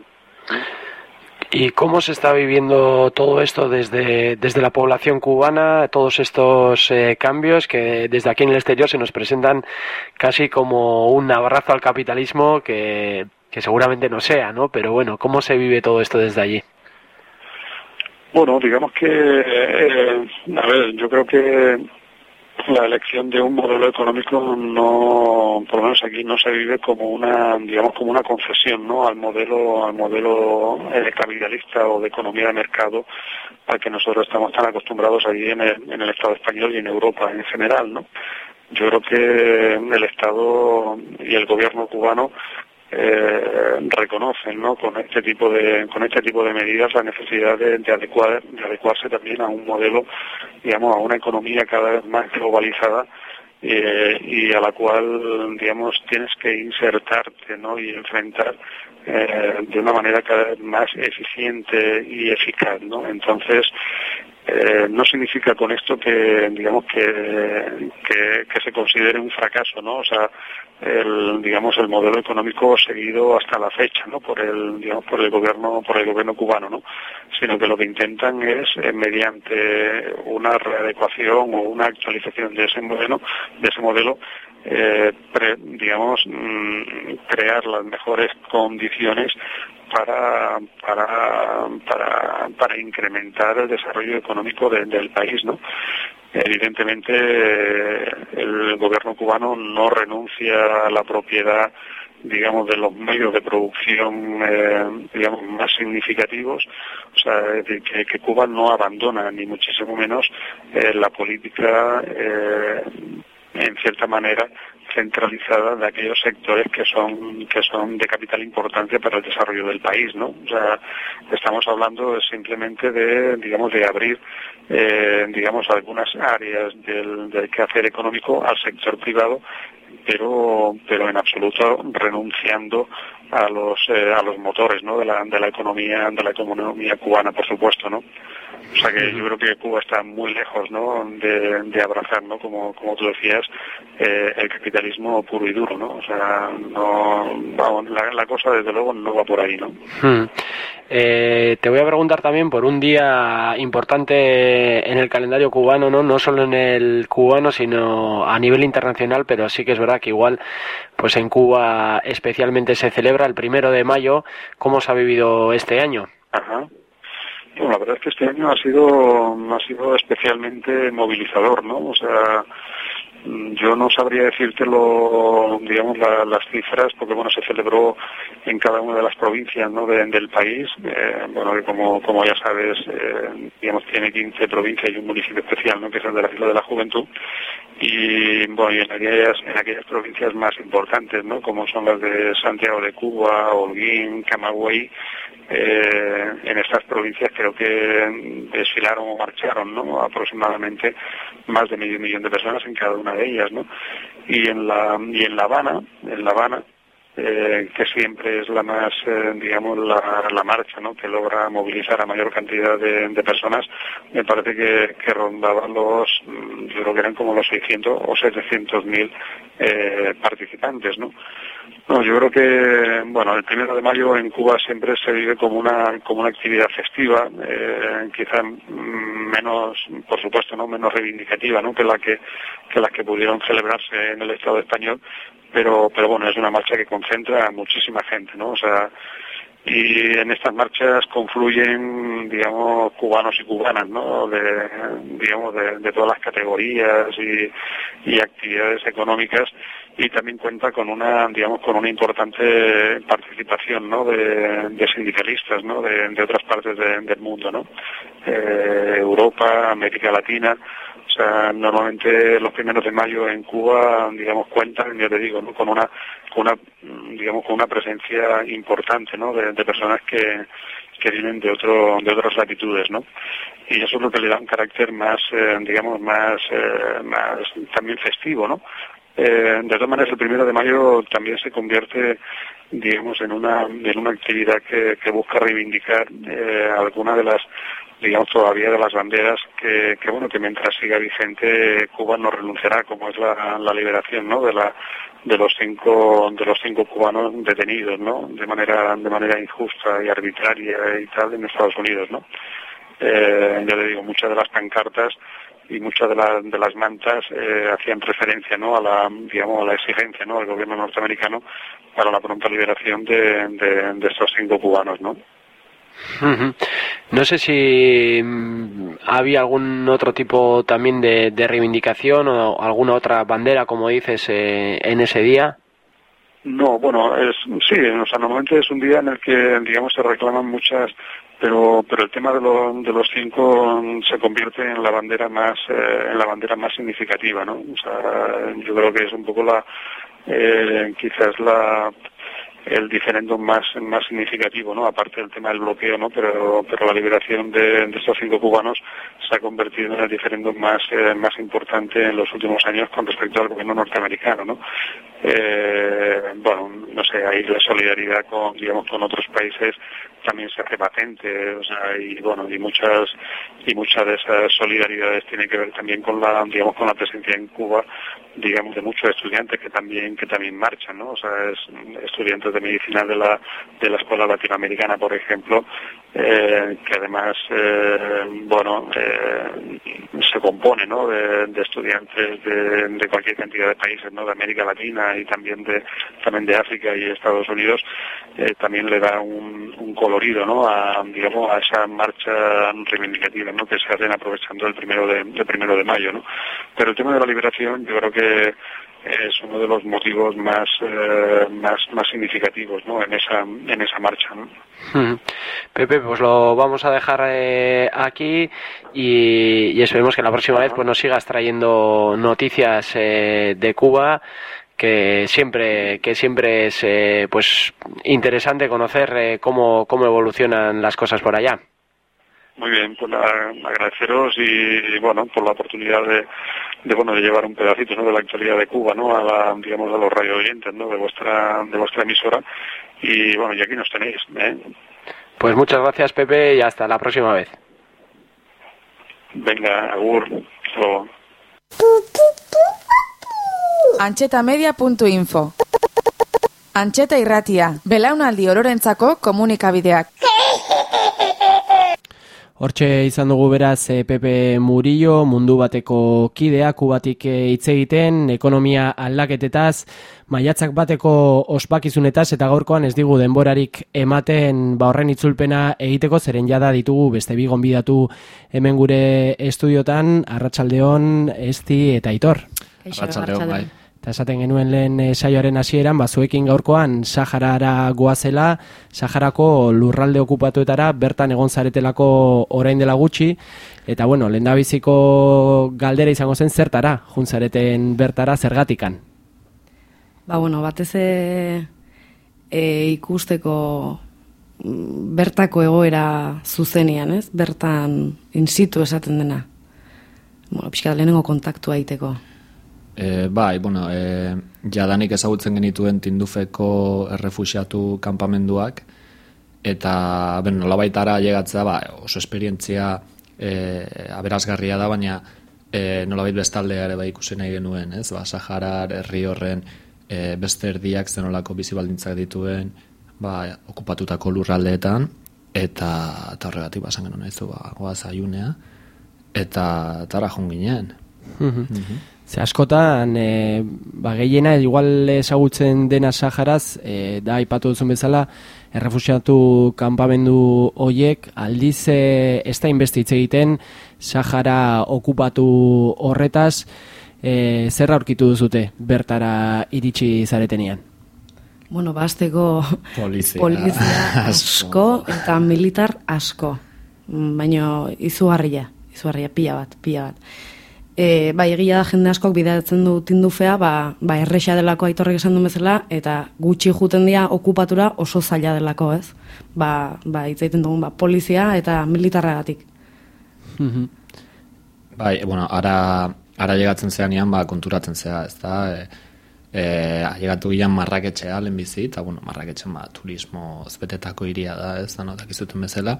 ¿Y cómo se está viviendo todo esto desde, desde la población cubana, todos estos eh, cambios que desde aquí en el exterior se nos presentan casi como un abrazo al capitalismo que, que seguramente no sea, ¿no? Pero bueno, ¿cómo se vive todo esto desde allí? Bueno, digamos que, eh, a ver, yo creo que la elección de un modelo económico no, por lo menos aquí no se vive como una, digamos, como una concesión, ¿no? Al modelo, al modelo eh, capitalista o de economía de mercado al que nosotros estamos tan acostumbrados allí en el, en el Estado español y en Europa en general, ¿no? Yo creo que el Estado y el gobierno cubano eh, reconocen ¿no? con este tipo de con este tipo de medidas la necesidad de, adecuar de adecuarse también a un modelo digamos a una economía cada vez más globalizada eh, y a la cual digamos tienes que insertarte ¿no? y enfrentar eh, de una manera cada vez más eficiente y eficaz ¿no? entonces eh, no significa con esto que digamos que, que, se considere un fracaso no o sea el digamos el modelo económico seguido hasta la fecha no por el digamos por el gobierno por el gobierno cubano no sino que lo que intentan es eh, mediante una readecuación o una actualización de ese modelo de ese modelo eh, digamos mm, crear las mejores condiciones para, para, para, para incrementar el desarrollo económico del país, ¿no? Evidentemente, el gobierno cubano no renuncia a la propiedad digamos, de los medios de producción, eh, digamos, más significativos, o sea, que, Cuba no abandona, ni muchísimo menos, eh, la política, eh, en cierta manera, centralizada de aquellos sectores que son que son de capital importancia para el desarrollo del país, ¿no? O sea, estamos hablando simplemente de, digamos, de abrir, eh, digamos, algunas áreas del, del quehacer económico al sector privado, pero pero en absoluto renunciando a los eh, a los motores, ¿no? De la de la economía de la economía cubana, por supuesto, ¿no? O sea que yo creo que Cuba está muy lejos ¿no? de, abrazar, ¿no? como, como tú decías, eh, el capitalismo puro y duro. ¿no? O sea, no, la, cosa desde luego no va por ahí. ¿no? Hmm. Eh, te voy a preguntar también por un día importante en el calendario cubano, ¿no? no solo en el cubano, sino a nivel internacional, pero sí que es verdad que igual pues en Cuba especialmente se celebra el primero de mayo. ¿Cómo se ha vivido este año? Ajá. Bueno, la verdad es que este año ha sido, ha sido especialmente movilizador, ¿no? O sea, yo no sabría decírtelo, digamos, las cifras, porque bueno, se celebró en cada una de las provincias ¿no? del país. Eh, bueno, como, como ya sabes, eh, digamos, tiene 15 provincias y un municipio especial, ¿no? que es el de la Isla de la Juventud. Y bueno, en aquellas, en aquellas provincias más importantes, ¿no? como son las de Santiago de Cuba, Holguín, Camagüey, eh, en estas provincias creo que desfilaron o marcharon ¿no? aproximadamente más de medio millón de personas en cada una de ellas ¿no? y en la y en La Habana en La Habana eh, que siempre es la más, eh, digamos, la, la, marcha, ¿no? Que logra movilizar a mayor cantidad de, personas. Me parece que, rondaban los, mm, yo creo que eran como los 600 o 700 mil eh, participantes, ¿no? Yo creo que, bueno, el primero de mayo en Cuba siempre se vive como una, como una actividad festiva, eh, quizá menos, por supuesto, no menos reivindicativa, ¿no? Que la que, que las que pudieron celebrarse en el Estado español, pero, pero bueno, es una marcha que concentra a muchísima gente, ¿no? O sea, y en estas marchas confluyen, digamos, cubanos y cubanas, ¿no? De, digamos, de, todas las categorías y, y, actividades económicas y también cuenta con una, digamos, con una importante participación, ¿no? De, sindicalistas, ¿no? De, otras partes del mundo, ¿no? Eh, Europa, América Latina, o sea, normalmente los primeros de mayo en Cuba, digamos, cuentan, ya te digo, ¿no? con una, con una, digamos, con una presencia importante, ¿no? De, personas que, que vienen de otro, de otras latitudes, ¿no? Y eso es lo que le da un carácter más, eh, digamos, más, eh, más también festivo, ¿no? Eh, de todas maneras, el primero de mayo también se convierte, digamos, en una, en una actividad que, busca reivindicar eh, alguna de las digamos todavía de las banderas que, bueno que mientras siga vigente Cuba no renunciará como es la, liberación no de la de los cinco de los cinco cubanos detenidos no de manera de manera injusta y arbitraria y tal en Estados Unidos no eh, ya le digo muchas de las pancartas y muchas de, la- de las mantas eh, hacían referencia no a la digamos a la exigencia no del gobierno norteamericano para la pronta liberación de, de estos cinco cubanos no No sé si mm, había algún otro tipo también de, de reivindicación o alguna otra bandera, como dices, eh, en ese día. No, bueno, es, sí, o sea, normalmente es un día en el que, digamos, se reclaman muchas, pero, pero el tema de, lo- de los cinco se convierte en la bandera más, eh, en la bandera más significativa, ¿no? O sea, yo creo que es un poco la, eh, quizás la, el diferéndum más más significativo, ¿no? Aparte del tema del bloqueo, ¿no? Pero, pero la liberación de, estos cinco cubanos se ha convertido en el diferéndum más eh, más importante en los últimos años con respecto al gobierno norteamericano, ¿no? Eh, bueno, ahí la solidaridad con, digamos, con otros países también se hace patente, o y bueno, y muchas y muchas de esas solidaridades tienen que ver también con la, digamos, con la presencia en Cuba, digamos, de muchos estudiantes que también que también marchan, ¿no? O sea, es, estudiantes de medicina de la de la escuela latinoamericana, por ejemplo, eh, que además, eh, bueno, eh, se compone, ¿no? De, estudiantes de, cualquier cantidad de países, ¿no? De América Latina y también de también de África Estados Unidos, eh, también le da un, colorido, ¿no? A, digamos, a esa marcha reivindicativa, ¿no? Que se hacen aprovechando el primero de, primero de mayo, ¿no? Pero el tema de la liberación, yo creo que es uno de los motivos más eh, más más significativos ¿no? en esa en esa marcha ¿no? Pepe, pues lo vamos a dejar eh, aquí y, esperemos que la próxima vez pues nos sigas trayendo noticias de Cuba que siempre que siempre es eh, pues interesante conocer eh, cómo cómo evolucionan las cosas por allá. Muy bien, pues agradeceros y bueno por la oportunidad de, de bueno de llevar un pedacito ¿no? de la actualidad de Cuba, ¿no? A la, digamos a los radio oyentes, ¿no? De vuestra de vuestra emisora y bueno y aquí nos tenéis, ¿eh? Pues muchas gracias Pepe y hasta la próxima vez. Venga, agur, hasta luego. Antxetamedia.info Antxeta irratia, belaunaldi ororentzako komunikabideak. Hortxe izan dugu beraz eh, Pepe Murillo, mundu bateko kidea, kubatik eh, hitz egiten, ekonomia aldaketetaz, maiatzak bateko ospakizunetaz eta gaurkoan ez digu denborarik ematen ba horren itzulpena egiteko zeren jada ditugu beste bi gonbidatu hemen gure estudiotan, Arratsaldeon, Esti eta Aitor. Arratsaldeon, bai. Eta esaten genuen lehen eh, saioaren hasieran, bazuekin gaurkoan Saharara goazela, Saharako lurralde okupatuetara bertan egon zaretelako orain dela gutxi, eta bueno, lehendabiziko galdera izango zen zertara, juntzareten bertara zergatikan. Ba, bueno, batez e, e, ikusteko mm, bertako egoera zuzenean, ez? Bertan in situ esaten dena. Bueno, pixka lehenengo kontaktua egiteko. E, bai, bueno, e, jadanik ezagutzen genituen tindufeko errefusiatu kanpamenduak, eta, ben, nolabaitara llegatzea, ba, oso esperientzia e, aberazgarria da, baina e, nolabait bestaldea ere bai ikusi nahi genuen, ez? Ba, Saharar, herri horren, e, beste erdiak zenolako bizi baldintzak dituen, ba, okupatutako lurraldeetan, eta, eta horregatik basan genuen nahizu, ba, goaz aiunea, eta, eta ara joan ginen. Ze askotan, e, ba, gehiena, igual ezagutzen dena Saharaz, e, da aipatu duzun bezala, errefusiatu kanpamendu hoiek, aldiz e, ez da inbesti hitz egiten, Sahara okupatu horretaz, e, zer aurkitu duzute bertara iritsi zaretenean? Bueno, basteko Polizia. polizia [LAUGHS] asko eta militar asko. Baina izugarria, izugarria, pila bat, pila bat. E, bai, egia da jende askok bideratzen du tindufea, ba, ba erresa delako aitorrek esan du bezala, eta gutxi juten dira okupatura oso zaila delako, ez? Ba, ba hitz egiten dugun, ba, polizia eta militarragatik. Bai, bueno, ara ara llegatzen zean ba, konturatzen zea, ez da, e, e, llegatu gian marraketxea lehenbizi, eta bueno, marraketxean ba, turismo ezbetetako iria da, ez da, no, dakizuten bezala,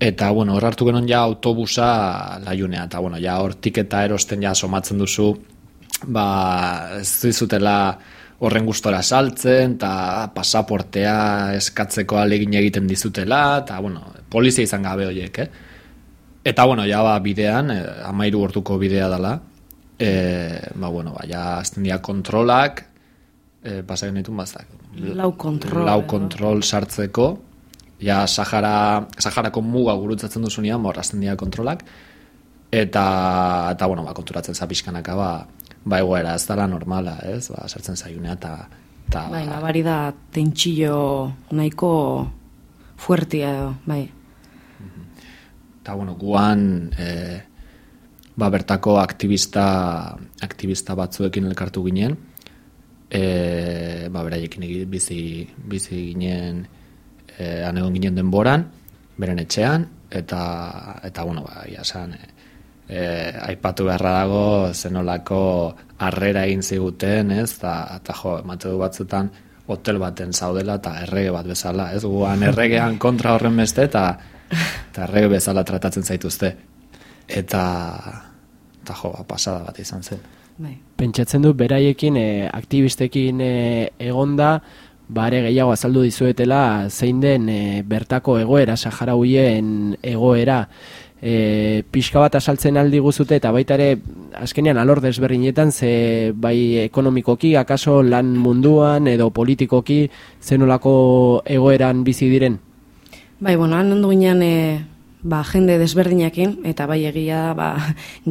Eta, bueno, hor hartu genon ja autobusa laiunea, eta, bueno, ja hortik eta erosten ja somatzen duzu, ba, ez dizutela horren gustora saltzen, eta pasaportea eskatzeko alegin egiten dizutela, eta, bueno, polizia izan gabe horiek, eh? Eta, bueno, ja, ba, bidean, eh, amairu hortuko bidea dela, eh, ba, bueno, ba, ja, azten dira kontrolak, eh, pasa genitun bazak. Lau kontrol. Lau kontrol sartzeko, ja Sahara, Saharako muga gurutzatzen duzunean, ba, horrazten dira kontrolak, eta, eta bueno, ba, konturatzen zapiskanaka, ba, ba egoera ez dara normala, ez, ba, sartzen zaiunea, eta... Ta, bai, nabari da tentxillo nahiko fuertia edo, bai. Eta, bueno, guan, e, ba, bertako aktivista, aktivista batzuekin elkartu ginen, e, ba, beraiekin bizi, bizi ginen, e, anegon ginen denboran, beren etxean, eta, eta bueno, ba, ia san, e, aipatu beharra dago, zenolako harrera egin ziguten, ez, eta, eta jo, emate du batzutan, hotel baten zaudela eta errege bat bezala, ez, guan erregean [LAUGHS] kontra horren beste, eta, eta errege bezala tratatzen zaituzte. Eta, eta jo, ba, pasada bat izan zen. Bai. Pentsatzen du, beraiekin, e, aktivistekin e, egonda, bare gehiago azaldu dizuetela zein den e, bertako egoera Saharauien egoera. E, pixka bat asaltzen aldi guzute eta baita ere azkenean alor desberdinetan ze bai ekonomikoki akaso lan munduan edo politikoki zenolako egoeran bizi diren? Bai, bueno, han ondu ginen e, ba, jende desberdinakin eta bai egia ba,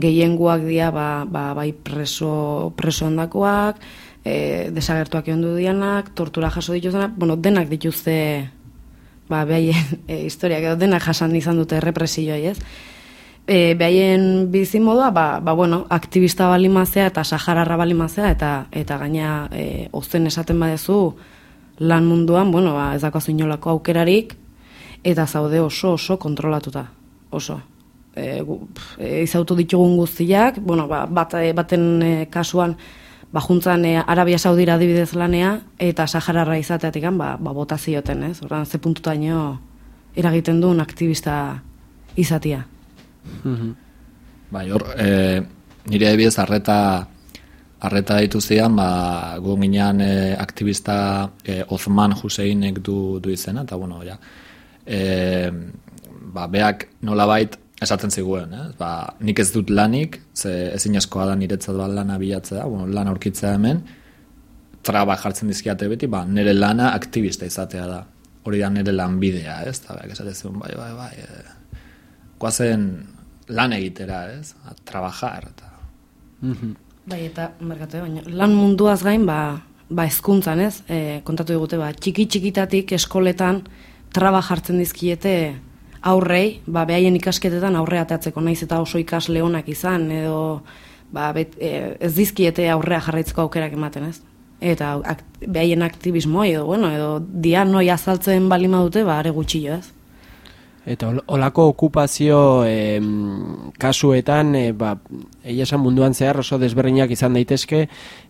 gehienguak dira ba, ba, bai preso, preso ondakoak e, desagertuak egon du dianak, tortura jaso dituzena, bueno, denak dituzte ba, behaien e, historiak edo denak jasan izan dute represioa, ez? E, behaien bizimodua, ba, ba, bueno, aktivista balimazea eta sahararra balimazea eta eta gaina e, ozten esaten badezu lan munduan, bueno, ba, ez dako zinolako aukerarik eta zaude oso oso kontrolatuta, oso. E, e, izautu ditugun guztiak, bueno, ba, bat, baten e, kasuan, ba, juntzan e, Arabia Saudira adibidez lanea, eta Sahararra izateatik ba, ba, bota zioten, ez? Horran, ze puntutaino eragiten duen aktivista izatia. Mm Bai, hor, e, nire ebiez arreta arreta ditu zian, ba, gu ginean e, aktivista e, Othman Husseinek du, du izena, eta bueno, ja, e, ba, beak nolabait esaten ziguen, eh? ba, nik ez dut lanik, ze ezin askoa da niretzat bat lana bilatzea, bueno, lan aurkitzea hemen, traba jartzen dizkiate beti, ba, nire lana aktivista izatea da. Hori da nire lan bidea, ez? Eta beak esatzen bai, bai, bai, e, guazen lan egitera, ez? A, trabajar, eta... Mm Bai, eta, merkatu, baina, lan munduaz gain, ba, ba ezkuntzan, ez? E, kontatu digute, ba, txiki-txikitatik eskoletan traba jartzen dizkiete aurrei, ba, behaien ikasketetan aurrea atatzeko naiz eta oso ikas leonak izan, edo ba, bet, e, ez dizkiete aurrea jarraitzeko aukerak ematen, ez? Eta ak, behaien aktivismo edo, bueno, edo dia noi azaltzen balima dute, ba, are gutxillo, ez? Eta olako okupazio e, kasuetan, e, ba, egia esan munduan zehar oso desberdinak izan daitezke,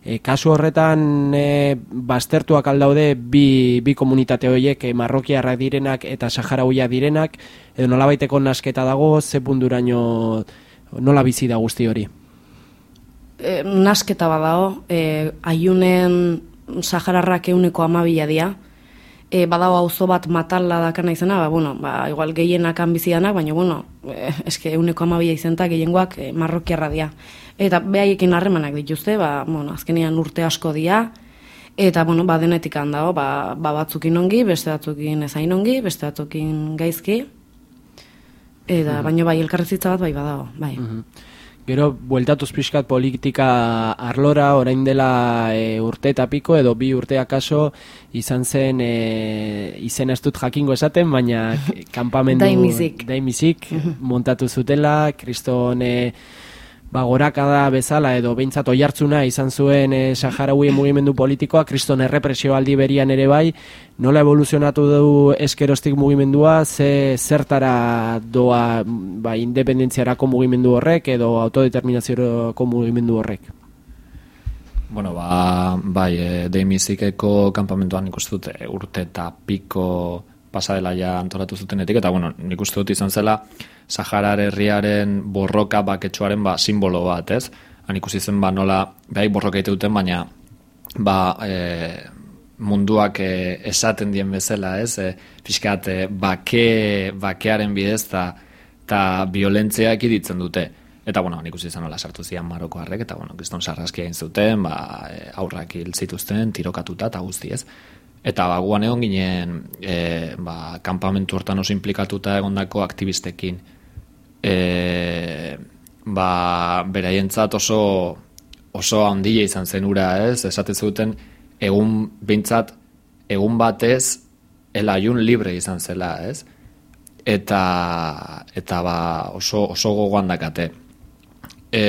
e, kasu horretan e, baztertuak aldaude bi, bi komunitate horiek e, marrokiarrak direnak eta saharauia direnak, edo nola baiteko nasketa dago, ze punduraino nola bizi da guzti hori? E, nasketa badago, e, aiunen sahararrak euneko amabila dia, e, badago auzo bat matalla dakana izena, ba, bueno, ba, igual gehienak bizidanak, baina, bueno, e, eske euneko amabia izenta gehiengoak e, marrokiarra dia. Eta behaiekin harremanak dituzte, ba, bueno, azkenian urte asko dia, eta, bueno, ba, denetik handago, ba, ba batzukin ongi, beste batzukin ezain ongi, beste batzukin gaizki, eta, mm baina bai, elkarrezitza bat bai badago, bai. Mm Gero, bueltatuz pixkat politika arlora, orain dela e, urte eta piko, edo bi urte akaso, izan zen, e, izen ez dut jakingo esaten, baina [LAUGHS] kampamendu... Daimizik. Daimizik, mhm. montatu zutela, kriston e, ba, gorakada bezala edo behintzat oihartzuna izan zuen e, Saharaui mugimendu politikoa, kriston errepresio aldi berian ere bai, nola evoluzionatu du eskerostik mugimendua, ze zertara doa ba, independentziarako mugimendu horrek edo autodeterminaziorako mugimendu horrek? Bueno, ba, bai, e, deimizikeko kampamentuan nik uste dut urte eta piko pasadela ja antolatu zutenetik, eta bueno, nik uste izan zela, Saharar herriaren borroka baketsuaren ba, simbolo bat, ez? Han ikusi zen ba, nola, behai borroka duten, baina ba, e, munduak e, esaten dien bezala, ez? E, fiskat, e, bake, bakearen bidez eta ta violentzia ekiditzen dute. Eta, bueno, nik usi zen nola sartu zian maroko harrek, eta, bueno, kiston sarrazkia egin zuten, ba, e, aurrak hil zituzten, tirokatuta eta guzti, ez? Eta ba, guan egon ginen e, ba, kampamentu hortan oso implikatuta egondako aktivistekin e, ba, beraientzat oso oso handia izan zen ura, ez? Esate zuten egun bintzat egun batez elaiun libre izan zela, ez? Eta eta ba, oso oso gogoan dakate. E,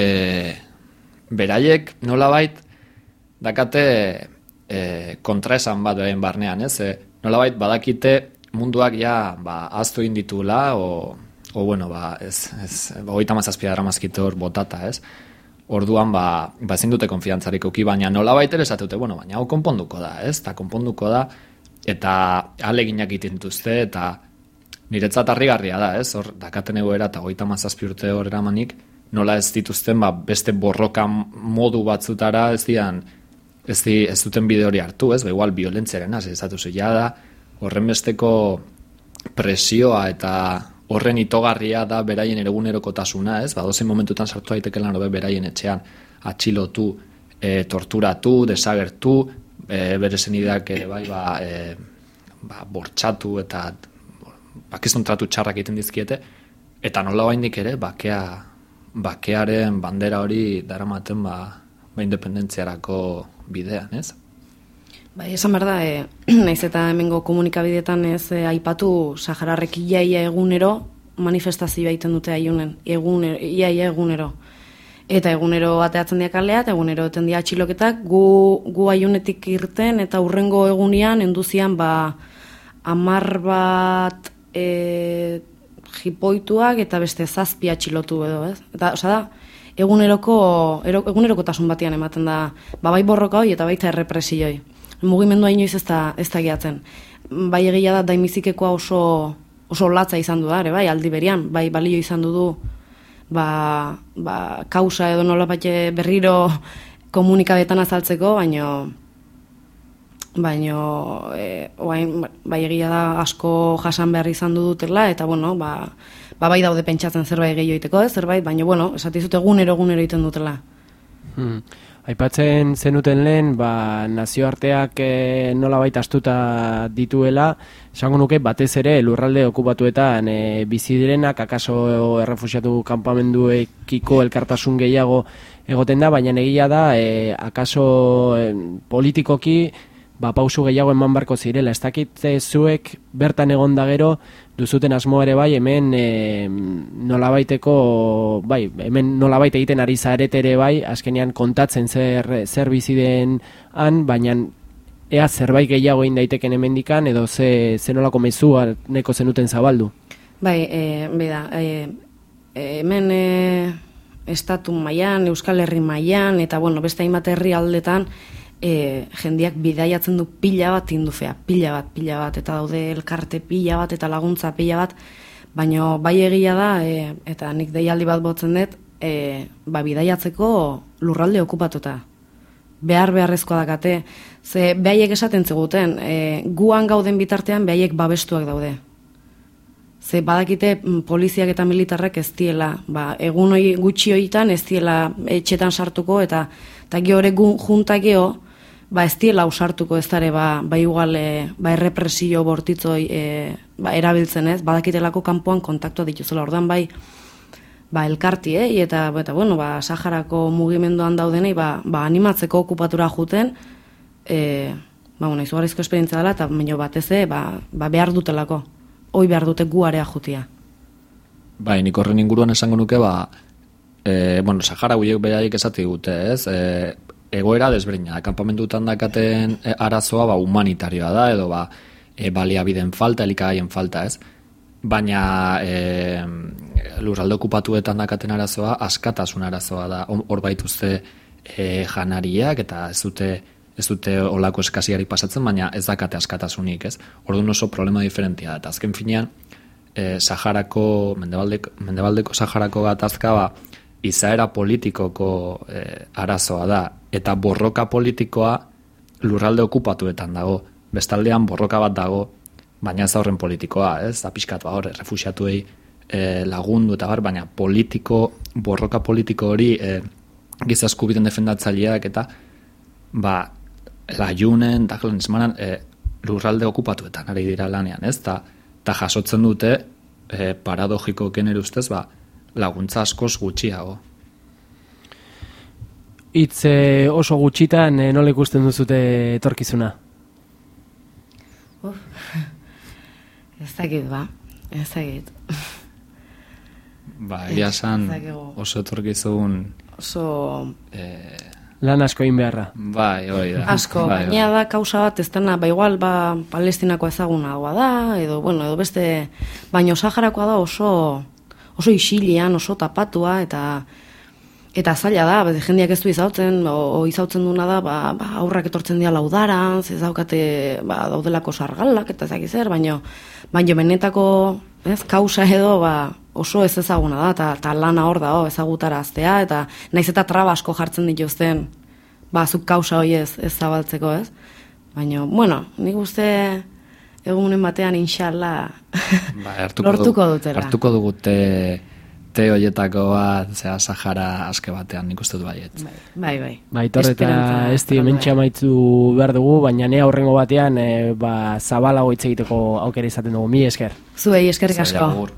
beraiek nolabait dakate e, kontraesan bat barnean, ez? E, nolabait badakite munduak ja ba aztu inditula o o bueno, ba, ez, ez, ba, oita mazazpia dara mazkitor botata, ez? Orduan, ba, ba ezin dute konfiantzarik uki, baina nola baiter esatute, bueno, baina hau konponduko da, ez? Ta konponduko da, eta aleginak itintuzte, eta niretzat harrigarria da, ez? Hor, dakaten egoera, eta oita mazazpi urte hor eramanik, nola ez dituzten, ba, beste borroka modu batzutara, ez dian, ez, di, ez duten bide hori hartu, ez? Ba, igual, violentziaren, ez, ez da, horren besteko presioa eta horren itogarria da beraien egunerokotasuna, ez? Ba, momentutan sartu daiteke lan beraien etxean atxilotu, e, torturatu, desagertu, e, bere zenideak ere bai, ba, e, ba, bortxatu eta bakizun tratu txarrak egiten dizkiete, eta nola baindik ere, bakea, bakearen bandera hori daramaten ba, ba independentziarako bidean, ez? Bai, esan behar da, e, [CLEARS THROAT] naiz eta hemengo komunikabidetan ez e, aipatu Sahararrek iaia egunero manifestazio egiten dute aiunen, egunero, iaia egunero. Eta egunero bateatzen diak alea, eta egunero eten dia atxiloketak, gu, gu aiunetik irten, eta urrengo egunean, enduzian, ba, amar bat e, jipoituak, eta beste zazpi atxilotu edo, ez? Eta, osa da, eguneroko, eguneroko tasun batian ematen da, ba, bai borroka hoi, eta baita errepresioi mugimendua inoiz ez da, ez da gehatzen. Bai egia da daimizikekoa oso, oso latza izan du da, ere, bai, aldi berian, bai balio izan du du, ba, ba, kausa edo nola batxe berriro [LAUGHS] komunikabetan azaltzeko, baino, baino, e, oain, bai egia da asko jasan behar izan du dutela, eta bueno, ba, ba bai daude pentsatzen zerbait gehiago ez, zerbait, baina bueno, esatizut egunero egunero egiten dutela. Hmm. Aipatzen zenuten lehen, ba, nazioarteak e, nola baita astuta dituela, esango nuke batez ere lurralde okupatuetan e, bizi direnak, akaso errefusiatu kanpamenduekiko elkartasun gehiago egoten da, baina egia da, e, akaso e, politikoki ba, pausu gehiago eman barko zirela. Ez dakit zuek bertan egon da gero, duzuten asmo ere bai, hemen e, nolabaiteko, bai, hemen nolabait egiten ari zaret ere bai, azkenean kontatzen zer, zer biziden han, baina ea zerbait gehiago egin daiteken hemendikan edo ze, ze nolako mezua neko zenuten zabaldu. Bai, e, beda, e, hemen e, estatu mailan, Euskal Herri mailan eta bueno, beste hainbat herri aldetan, e, jendiak bidaiatzen du pila bat indufea, pila bat, pila bat, eta daude elkarte pila bat, eta laguntza pila bat, baina bai egia da, e, eta nik deialdi bat botzen dut, e, ba, bidaiatzeko lurralde okupatuta. Behar beharrezkoa dakate, ze behaiek esaten zeguten, e, guan gauden bitartean behaiek babestuak daude. Ze badakite mm, poliziak eta militarrek ez diela, ba, egun hori gutxi horietan ez diela etxetan sartuko, eta eta geore junta geho, ba ez diela usartuko ez dara ba, ba igual e, ba errepresio bortitzoi e, ba, erabiltzen ez, badakitelako kanpoan kontaktua dituzela ordan bai ba elkarti eh? eta, eta bueno, ba, Saharako mugimenduan daudenei ba, ba animatzeko okupatura juten e, ba, bueno, izugarrizko esperientzia dela eta baino batez ba, ba behar dutelako hoi behar dute guarea jutia Bai, nik horren inguruan esango nuke, ba, e, bueno, Sahara guiek behaiek esate dute, ez? E, egoera desberdina, da, kanpamentutan dakaten e, arazoa ba, humanitarioa da, edo ba, e, baliabiden falta, elikagaien falta, ez? Baina e, lurralde okupatuetan dakaten arazoa, askatasun arazoa da, hor baituzte e, janariak, eta ez dute ez dute olako eskasiari pasatzen, baina ez dakate askatasunik, ez? Orduan oso problema diferentia da, eta azken finean, e, Saharako, mendebaldeko, mendebaldeko Saharako gatazka, ba, izaera politikoko e, arazoa da, eta borroka politikoa lurralde okupatuetan dago, bestaldean borroka bat dago, baina ez horren politikoa, ez? Da pixkat, ba, horre, refusiatuei e, lagundu eta bar, baina politiko, borroka politiko hori e, gizaskubiten defendatzaileak eta ba, lajunen, da esmanan, e, lurralde okupatuetan ari dira lanean, ez? Ta, ta jasotzen dute, e, paradogiko kener ustez, ba, laguntza askoz gutxiago. Itz e, oso gutxitan e, nola ikusten duzute etorkizuna? Uf. [LAUGHS] Ez dakit, ba. Ez dakit. Ba, egia san oso etorkizun... Oso... Eh, lan asko egin beharra. Bai, hori da. Asko, bai, baina bai. da kausa bat ez dena, ba igual, ba, palestinako ezagunagoa da, edo, bueno, edo beste, baino Saharakoa da oso, oso isilian, oso tapatua, eta eta zaila da, bete jendiak ez du izautzen, o, o izautzen duna da, ba, ba, aurrak etortzen dira laudaran, ez daukate, ba, daudelako sargalak, eta ezak zer, baino, baino benetako, ez, kausa edo, ba, oso ez ezaguna da, eta, eta lana hor da, ezagutara aztea, eta naiz eta traba asko jartzen dituzten, ba, zuk kausa hori ez, ez zabaltzeko, ez? Baina, bueno, nik uste egunen batean, inshallah, ba, hartuko lortuko dutela. Hartuko dugute te hoietako bat, zera Sahara aske batean nik uste du baiet. Bai, bai. bai. Bai, torreta ez di mentxe maitzu behar dugu, baina ne aurrengo batean e, ba, zabalago hitz egiteko aukera izaten dugu. Mi esker. Zuei eskerrik asko.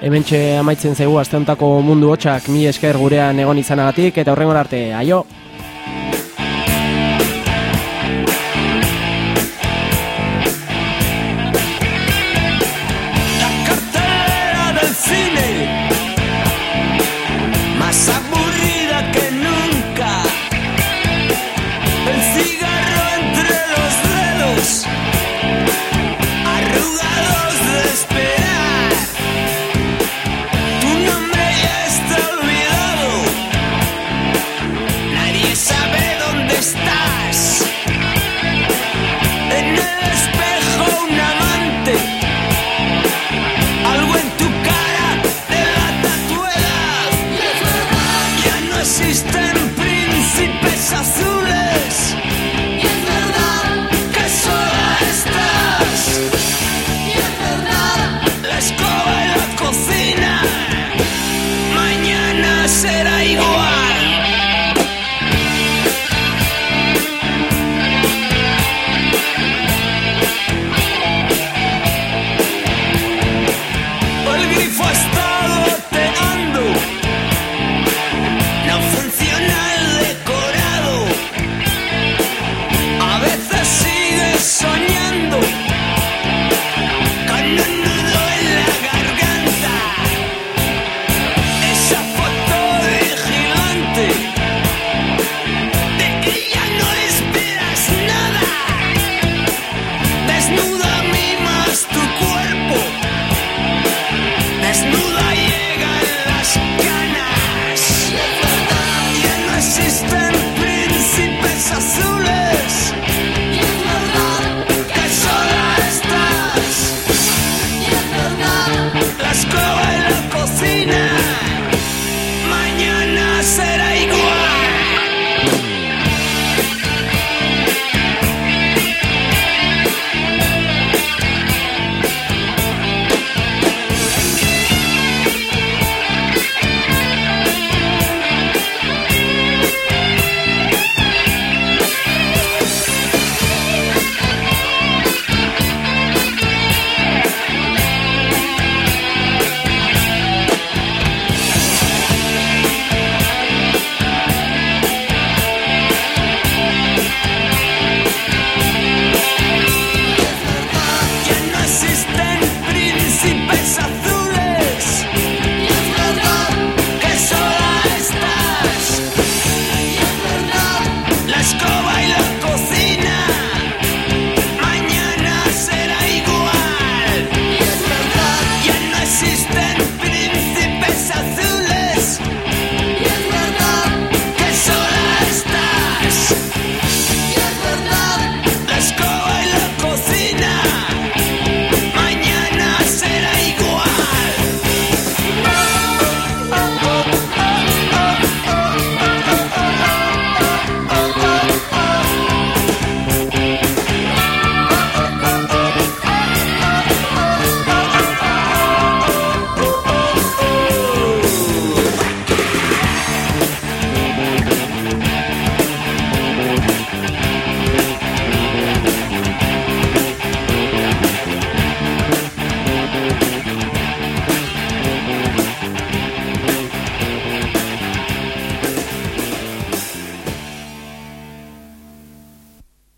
Hementxe amaitzen zaigu asteontako mundu hotxak mi esker gurean egon izanagatik eta horrengo arte, aio!